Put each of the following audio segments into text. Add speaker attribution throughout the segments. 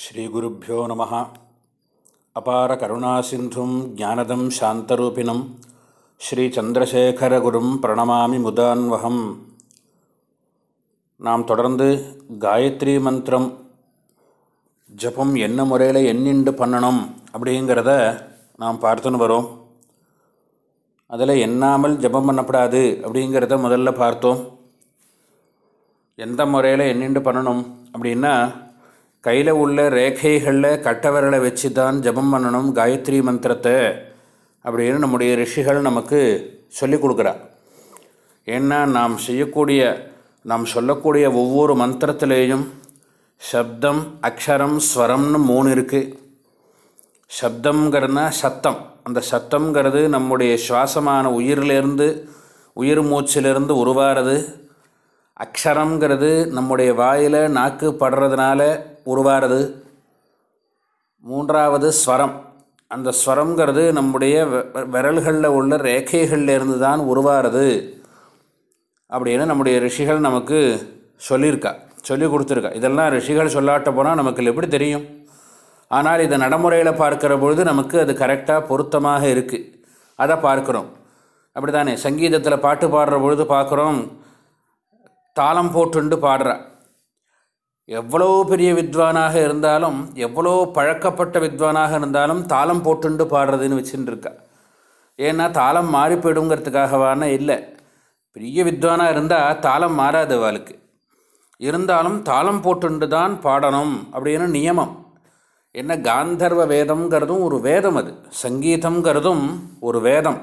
Speaker 1: ஸ்ரீகுருப்போ நம. அபார கருணாசிந்தும் ஜானதம் சாந்தரூபிணம். ஸ்ரீச்சந்திரசேகரகுரும் பிரணமாமி முதான்வகம். நாம் தொடர்ந்து காயத்ரி மந்திரம் ஜபம் என்ன முறையில் எண்ணிண்டு பண்ணணும் அப்படிங்கிறத நாம் பார்த்துன்னு வரோம். அதில் எண்ணாமல் ஜபம் பண்ணப்படாது அப்படிங்கிறத முதல்ல பார்த்தோம். எந்த முறையில் எண்ணிண்டு பண்ணணும் அப்படின்னா கையில் உள்ள ரேகைகளில் கட்டவரலை வச்சு தான் ஜபம் பண்ணணும் காயத்ரி மந்திரத்தை அப்படின்னு நம்முடைய ரிஷிகள் நமக்கு சொல்லிக் கொடுக்குறா. ஏன்னா நாம் செய்யக்கூடிய நாம் சொல்லக்கூடிய ஒவ்வொரு மந்திரத்திலேயும் சப்தம் அக்ஷரம் ஸ்வரம்னு மூணு இருக்குது சப்தங்கிறதுனா சத்தம். அந்த சத்தங்கிறது நம்முடைய சுவாசமான உயிரிலிருந்து உயிர் மூச்சிலிருந்து உருவாகிறது அக்ஷரங்கிறது நம்முடைய வாயில் நாக்கு படுறதுனால உருவாகிறது. மூன்றாவது ஸ்வரம். அந்த ஸ்வரங்கிறது நம்முடைய விரல்களில் உள்ள ரேகைகளிலிருந்து தான் உருவாகிறது அப்படின்னு நம்முடைய ரிஷிகள் நமக்கு சொல்லியிருக்கா சொல்லி கொடுத்துருக்கா. இதெல்லாம் ரிஷிகள் சொல்லாட்ட போனால் நமக்கு எப்படி தெரியும்? ஆனால் இதை நடைமுறையில் பார்க்குற பொழுது நமக்கு அது கரெக்டாக பொருத்தமாக இருக்குது அதை பார்க்குறோம். அப்படி தானே சங்கீதத்தில் பாட்டு பாடுற பொழுது பார்க்குறோம் தாளம் போட்டுண்டு பாடுறா. எவ்வளோ பெரிய வித்வானாக இருந்தாலும் எவ்வளோ பழக்கப்பட்ட வித்வானாக இருந்தாலும் தாளம் போட்டுண்டு பாடுறதுன்னு வச்சுட்டுருக்கா ஏன்னா தாளம் மாறி போயிடுங்கிறதுக்காகவான இல்லை. பெரிய வித்வானாக இருந்தால் தாளம் மாறாது அவளுக்கு. இருந்தாலும் தாளம் போட்டுண்டு தான் பாடணும் அப்படின்னு நியமம். என்ன காந்தர்வ வேதம்ங்கிறதும் ஒரு வேதம் அது. சங்கீதம்ங்கிறதும் ஒரு வேதம்.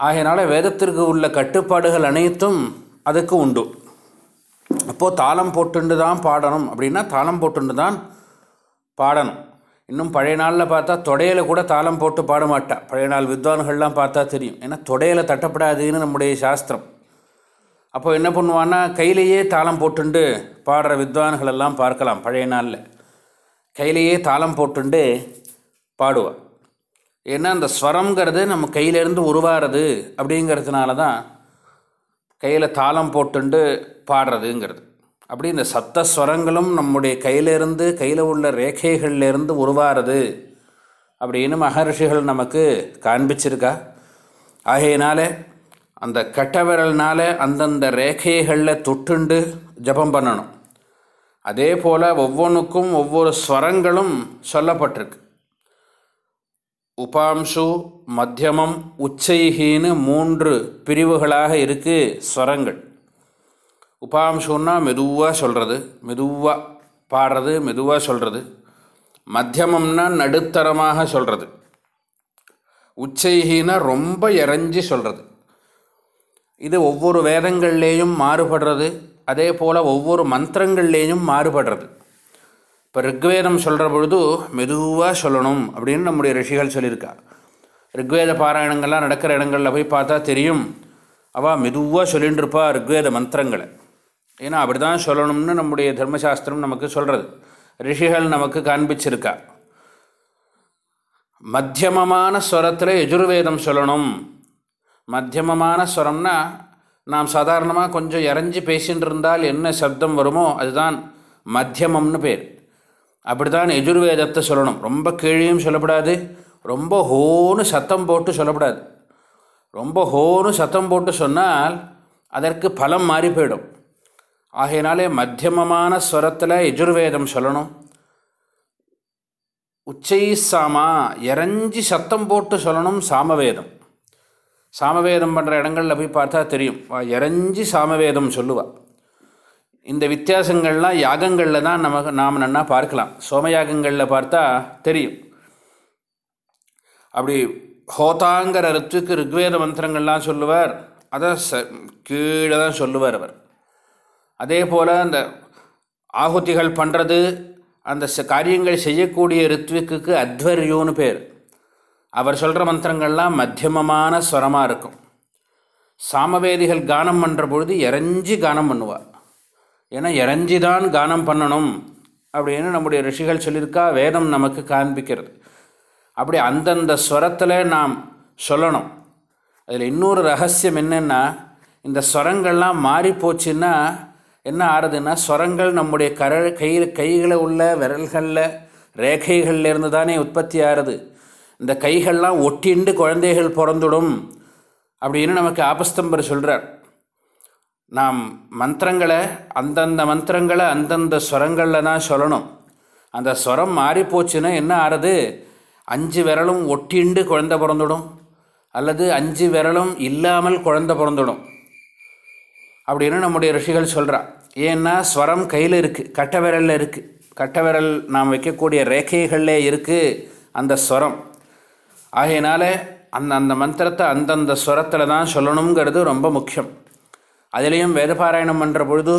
Speaker 1: ஆகையினால வேதத்திற்கு உள்ள கட்டுப்பாடுகள் அனைத்தும் அதுக்கு உண்டு. அப்போது தாளம் போட்டுண்டு தான் பாடணும் அப்படின்னா தாளம் போட்டுண்டு தான் பாடணும். இன்னும் பழைய நாளில் பார்த்தா தொடையில் கூட தாளம் போட்டு பாட மாட்டா. பழைய நாள் வித்வான்கள்லாம் பார்த்தா தெரியும். ஏன்னா தொடையில் தட்டப்படாதுன்னு நம்முடைய சாஸ்திரம். அப்போ என்ன பண்ணுவான்னா கையிலேயே தாளம் போட்டுண்டு பாடுற வித்வான்கள் எல்லாம் பார்க்கலாம் பழைய நாளில். கையிலேயே தாளம் போட்டுண்டு பாடுவாள் ஏன்னா அந்த ஸ்வரங்கிறது நம்ம கையிலேருந்து உருவாகிறது அப்படிங்கிறதுனால தான் கையில் தாளம் போட்டுண்டு பாடுறதுங்கிறது. அப்படி இந்த சத்த ஸ்வரங்களும் நம்முடைய கையிலிருந்து கையில் உள்ள ரேகைகள்லேருந்து உருவாகிறது அப்படின்னு மகர்ஷிகள் நமக்கு காண்பிச்சிருக்கா. ஆகையினால அந்த கட்டவிரல்னால அந்தந்த ரேகைகளில் தொட்டுண்டு ஜபம் பண்ணணும். அதே போல் ஒவ்வொன்றுக்கும் ஒவ்வொரு ஸ்வரங்களும் சொல்லப்பட்டிருக்கு. உபாம்சு மத்தியமம் உச்சைகின்னு மூன்று பிரிவுகளாக இருக்குது ஸ்வரங்கள். உபாம்சுன்னா மெதுவாக சொல்கிறது மெதுவாக பாடுறது மெதுவாக சொல்கிறது மத்தியமம்னா நடுத்தரமாக சொல்கிறது உச்சைகினா ரொம்ப இறஞ்சி சொல்கிறது இது ஒவ்வொரு வேதங்கள்லேயும் மாறுபடுறது அதே போல் ஒவ்வொரு மந்திரங்கள்லேயும் மாறுபடுறது. இப்போ ரிக்வேதம் சொல்கிற பொழுது மெதுவாக சொல்லணும் அப்படின்னு நம்முடைய ரிஷிகள் சொல்லியிருக்கா. ரிக்வேத பாராயணங்கள்லாம் நடக்கிற இடங்களில் போய் பார்த்தா தெரியும். அவள் மெதுவாக சொல்லிகிட்டு இருப்பா ரிக்வேத மந்திரங்களை. ஏன்னா அப்படி தான் சொல்லணும்னு நம்முடைய தர்மசாஸ்திரம் நமக்கு சொல்கிறது ரிஷிகள் நமக்கு காண்பிச்சிருக்கா. மத்தியமமான ஸ்வரத்தில் எஜுர்வேதம் சொல்லணும். மத்தியமமான ஸ்வரம்னா நாம் சாதாரணமாக கொஞ்சம் இறஞ்சி பேசிகிட்டு இருந்தால் என்ன சப்தம் வருமோ அதுதான் மத்தியமம்னு பேர். அப்படி தான் எஜுர்வேதத்தை சொல்லணும். ரொம்ப கீழேயும் சொல்லப்படாது. ரொம்ப ஹோன்னு சத்தம் போட்டு சொல்லப்படாது. ரொம்ப ஹோன்னு சத்தம் போட்டு சொன்னால் அதற்கு பலம் மாறி போயிடும். ஆகையினாலே மத்தியமமான ஸ்வரத்தில் எஜுர்வேதம் சொல்லணும். உச்சை சாமா இறஞ்சி சத்தம் போட்டு சொல்லணும் சாமவேதம். சாமவேதம் பண்ணுற இடங்களில் போய் பார்த்தா தெரியும். இறஞ்சி சாமவேதம் சொல்லுவாள் இந்த வித்தியாசங்கள்லாம் யாகங்களில் தான் நமக்கு நாம் நன்னா பார்க்கலாம். சோமயாகங்களில் பார்த்தா தெரியும். அப்படி ஹோதாங்கிற ரித்துக்கு ரிக்வேத மந்திரங்கள்லாம் சொல்லுவார். அதை ச கீழே தான் சொல்லுவார் அவர். அதே போல் அந்த ஆகுதிகள் பண்ணுறது அந்த காரியங்கள் செய்யக்கூடிய ரித்விக்கு அத்வரியோன்னு பேர். அவர் சொல்கிற மந்திரங்கள்லாம் மத்தியமமான ஸ்வரமாக இருக்கும். சாமவேதிகள் கானம் பண்ணுற பொழுது இறஞ்சி கானம் பண்ணுவார். ஏன்னா இறஞ்சி தான் கானம் பண்ணணும் அப்படின்னு நம்முடைய ரிஷிகள் சொல்லியிருக்கா வேதம் நமக்கு காண்பிக்கிறது. அப்படி அந்தந்த ஸ்வரத்தில் நாம் சொல்லணும். அதில் இன்னொரு ரகசியம் என்னென்னா இந்த ஸ்வரங்கள்லாம் மாறி போச்சுன்னா என்ன ஆறுதுன்னா ஸ்வரங்கள் நம்முடைய கர கையில் கைகளை உள்ள விரல்களில் ரேகைகள்லேருந்து தானே உற்பத்தி ஆறுது. இந்த கைகள்லாம் ஒட்டிண்டு குழந்தைகள் பிறந்துடும் அப்படின்னு நமக்கு ஆபஸ்தம்பர் சொல்கிறார் நாம் மந்திரங்களை அந்தந்த மந்திரங்களை அந்தந்த ஸ்வரங்களில் தான் சொல்லணும். அந்த ஸ்வரம் மாறிப்போச்சுன்னா என்ன ஆறுது? அஞ்சு விரலும் ஒட்டிண்டு குழந்தை பிறந்துடும். அல்லது அஞ்சு விரலும் இல்லாமல் குழந்தை பிறந்துடும். அப்படின்னு நம்முடைய ரிஷிகள் சொல்கிறான் ஏன்னா ஸ்வரம் கையில் இருக்குது கட்ட விரலில் இருக்குது கட்ட விரல் நாம் வைக்கக்கூடிய ரேகைகளில் இருக்குது அந்த ஸ்வரம். ஆகையினால அந்த அந்த மந்திரத்தை அந்தந்த ஸ்வரத்தில் தான் சொல்லணுங்கிறது ரொம்ப முக்கியம். அதுலேயும் வேதபாராயணம் பண்ணுற பொழுது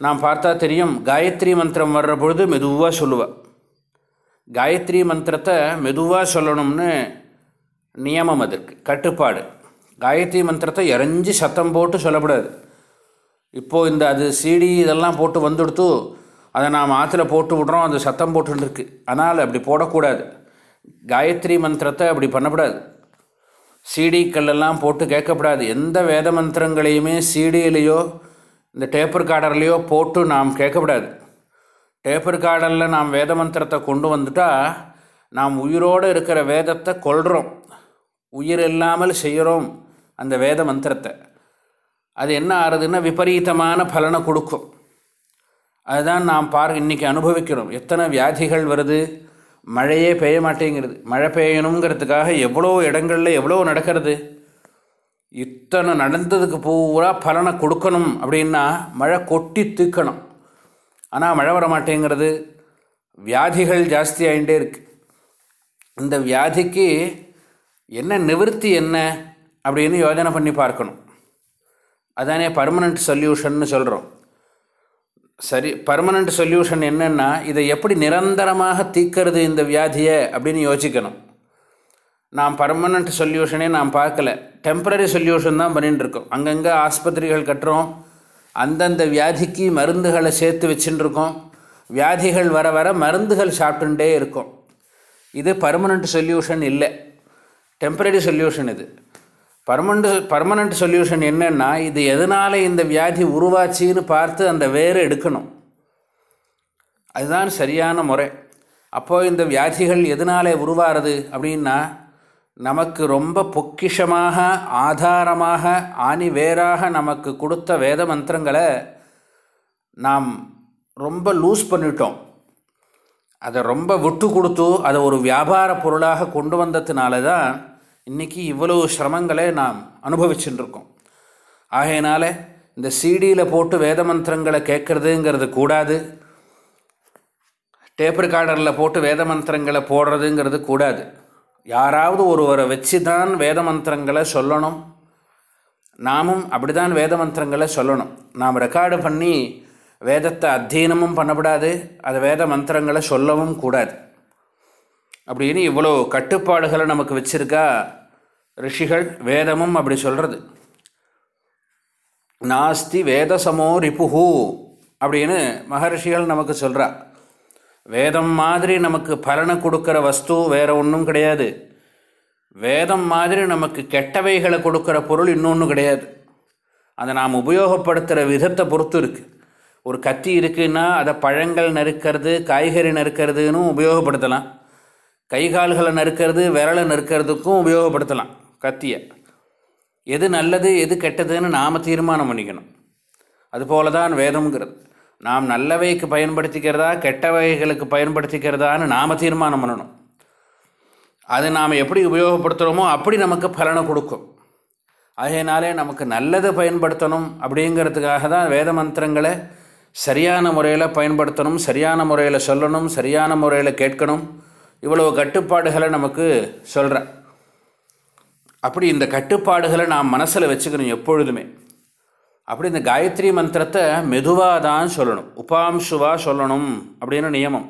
Speaker 1: நாம் பார்த்தா தெரியும் காயத்ரி மந்திரம் வர்ற பொழுது மெதுவாக சொல்லுவாள் காயத்ரி மந்திரத்தை மெதுவாக சொல்லணும்னு நியமம் அதற்கு கட்டுப்பாடு. காயத்ரி மந்திரத்தை இறஞ்சி சத்தம் போட்டு சொல்லக்கூடாது இப்போது இந்த அது சீடி இதெல்லாம் போட்டு வந்துடுத்து அதை நாம் ஆற்றுல போட்டு விட்றோம் அது சத்தம் போட்டுருக்கு ஆனால் அப்படி போடக்கூடாது. காயத்ரி மந்திரத்தை அப்படி பண்ணக்கூடாது. சிடிக்கல்லெல்லாம் போட்டு கேட்கக்கூடாது எந்த வேத மந்திரங்களையுமே சீடியிலையோ இந்த டேப்பர் கார்டர்லேயோ போட்டு நாம் கேட்கக்கூடாது டேப்பர் கார்டரில் நாம் வேத மந்திரத்தை கொண்டு வந்துட்டால் நாம் உயிரோடு இருக்கிற வேதத்தை கொள்கிறோம் உயிர் இல்லாமல் செய்கிறோம் அந்த வேத மந்திரத்தை. அது என்ன ஆறுதுன்னா விபரீதமான பலனை கொடுக்கும். அதுதான் நாம் பார் இன்றைக்கி அனுபவிக்கிறோம். எத்தனை வியாதிகள் வருது? மழையே பெய்ய மாட்டேங்கிறது. மழை பெய்யணுங்கிறதுக்காக எவ்வளோ இடங்களில் எவ்வளோ நடக்கிறது? இத்தனை நடந்ததுக்கு பூரா பலனை கொடுக்கணும் அப்படின்னா மழை கொட்டி தூக்கணும் ஆனால் மழை வர மாட்டேங்கிறது. வியாதிகள் ஜாஸ்தி ஆகிட்டே இருக்கு. இந்த வியாதிக்கு என்ன நிவர்த்தி என்ன அப்படின்னு யோஜனை பண்ணி பார்க்கணும். அதானே பர்மனண்ட் சொல்யூஷன்னு சொல்கிறோம் சரி பர்மனண்ட் சொல்யூஷன் என்னென்னா இதை எப்படி நிரந்தரமாக தீக்கிறது இந்த வியாதியை அப்படின்னு யோசிக்கணும். நாம் பர்மனண்ட் சொல்யூஷனே நாம் பார்க்கல. டெம்பரரி சொல்யூஷன் தான் பண்ணிட்டுருக்கோம் அங்கங்கே ஆஸ்பத்திரிகள் கட்டுறோம். அந்தந்த வியாதிக்கு மருந்துகளை சேர்த்து வச்சுட்டுருக்கோம் வியாதிகள் வர வர மருந்துகள் சாப்பிட்டுட்டே இருக்கும். இது பர்மனண்ட் சொல்யூஷன் இல்லை. டெம்பரரி சொல்யூஷன் இது. பர்மனண்ட் பர்மனண்ட் சொல்யூஷன் என்னென்னா இது எதனால் இந்த வியாதி உருவாச்சின்னு பார்த்து அந்த வேறு எடுக்கணும். அதுதான் சரியான முறை. அப்போது இந்த வியாதிகள் எதனாலே உருவாருது அப்படின்னா நமக்கு ரொம்ப பொக்கிஷமாக ஆதாரமாக ஆணி வேறாக நமக்கு கொடுத்த வேத மந்திரங்களை நாம் ரொம்ப லூஸ் பண்ணிட்டோம். அதை ரொம்ப விட்டு கொடுத்து அதை ஒரு வியாபார பொருளாக கொண்டு வந்ததுனால தான் இன்றைக்கி இவ்வளவு சிரமங்களை நாம் அனுபவிச்சுட்டுருக்கோம் ஆகையினால இந்த சீடியில் போட்டு வேத மந்திரங்களை கேட்குறதுங்கிறது கூடாது. டேப் ரெக்கார்டரில் போட்டு வேத மந்திரங்களை போடுறதுங்கிறது கூடாது. யாராவது ஒருவரை வச்சு தான் வேத மந்திரங்களை சொல்லணும். நாமும் அப்படி தான் வேத மந்திரங்களை சொல்லணும். நாம் ரெக்கார்டு பண்ணி வேதத்தை அத்தியனமும் பண்ணக்கூடாது அதை வேத மந்திரங்களை சொல்லவும் கூடாது. அப்படின்னு இவ்வளோ கட்டுப்பாடுகளை நமக்கு வச்சுருக்கா ரிஷிகள் வேதமும் அப்படி சொல்கிறது நாஸ்தி வேதசமோ ரிப்புஹு அப்படின்னு மகரிஷிகள் நமக்கு சொல்கிறா வேதம் மாதிரி நமக்கு பலனை கொடுக்குற வஸ்து வேறு ஒன்றும் கிடையாது. வேதம் மாதிரி நமக்கு கெட்டவைகளை கொடுக்குற பொருள் இன்னொன்று கிடையாது. அதை நாம் உபயோகப்படுத்துகிற விதத்தை பொறுத்து இருக்குது ஒரு கத்தி இருக்குன்னா அதை பழங்கள் நறுக்கிறது காய்கறி நறுக்கிறதுன்னு உபயோகப்படுத்தலாம். கை கால்களை நறுக்கிறது விரலை நறுக்கிறதுக்கும் உபயோகப்படுத்தலாம் கத்தியை. எது நல்லது எது கெட்டதுன்னு நாம் தீர்மானம் பண்ணிக்கணும். அதுபோல தான் வேதம்ங்கிறது. நாம் நல்லவைக்கு பயன்படுத்திக்கிறதா கெட்டவைகளுக்கு பயன்படுத்திக்கிறதான்னு நாம் தீர்மானம் பண்ணணும். அது நாம் எப்படி உபயோகப்படுத்துகிறோமோ அப்படி நமக்கு பலனை கொடுக்கும். ஆகையினாலே நமக்கு நல்லதை பயன்படுத்தணும் அப்படிங்கிறதுக்காக தான் வேத மந்திரங்களை சரியான முறையில் பயன்படுத்தணும் சரியான முறையில் சொல்லணும் சரியான முறையில் கேட்கணும். இவ்வளோ கட்டுப்பாடுகளை நமக்கு சொல்கிறேன் அப்படி இந்த கட்டுப்பாடுகளை நாம் மனசில் வச்சுக்கணும் எப்பொழுதுமே. அப்படி இந்த காயத்ரி மந்திரத்தை மெதுவாக தான் சொல்லணும். உபாம்சுவாக சொல்லணும் அப்படின்னு நியமம்.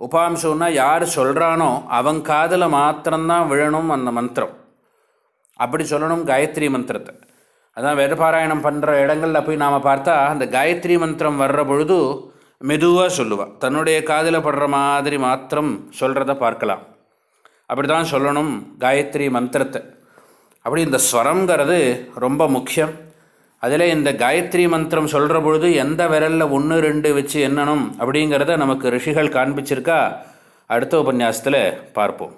Speaker 1: உபாம்சுன்னா யார் சொல்கிறானோ அவன் காதில் மாத்திரம்தான் விழணும் அந்த மந்திரம். அப்படி சொல்லணும் காயத்ரி மந்திரத்தை. அதான் வேதபாராயணம் பண்ணுற இடங்களில் போய் நாம் பார்த்தா அந்த காயத்ரி மந்திரம் வர்ற பொழுது மெதுவாக சொல்லுவாள் தன்னுடைய காதில் படுற மாதிரி மாத்திரம் சொல்கிறத பார்க்கலாம். அப்படி தான் சொல்லணும் காயத்ரி மந்திரத்தை. அப்படி இந்த ஸ்வரங்கிறது ரொம்ப முக்கியம். அதில் இந்த காயத்ரி மந்திரம் சொல்கிற பொழுது எந்த விரலில் ஒன்று ரெண்டு வச்சு என்னணும் அப்படிங்கிறத நமக்கு ரிஷிகள் காண்பிச்சிருக்கா? அடுத்த உபன்யாசத்தில் பார்ப்போம்.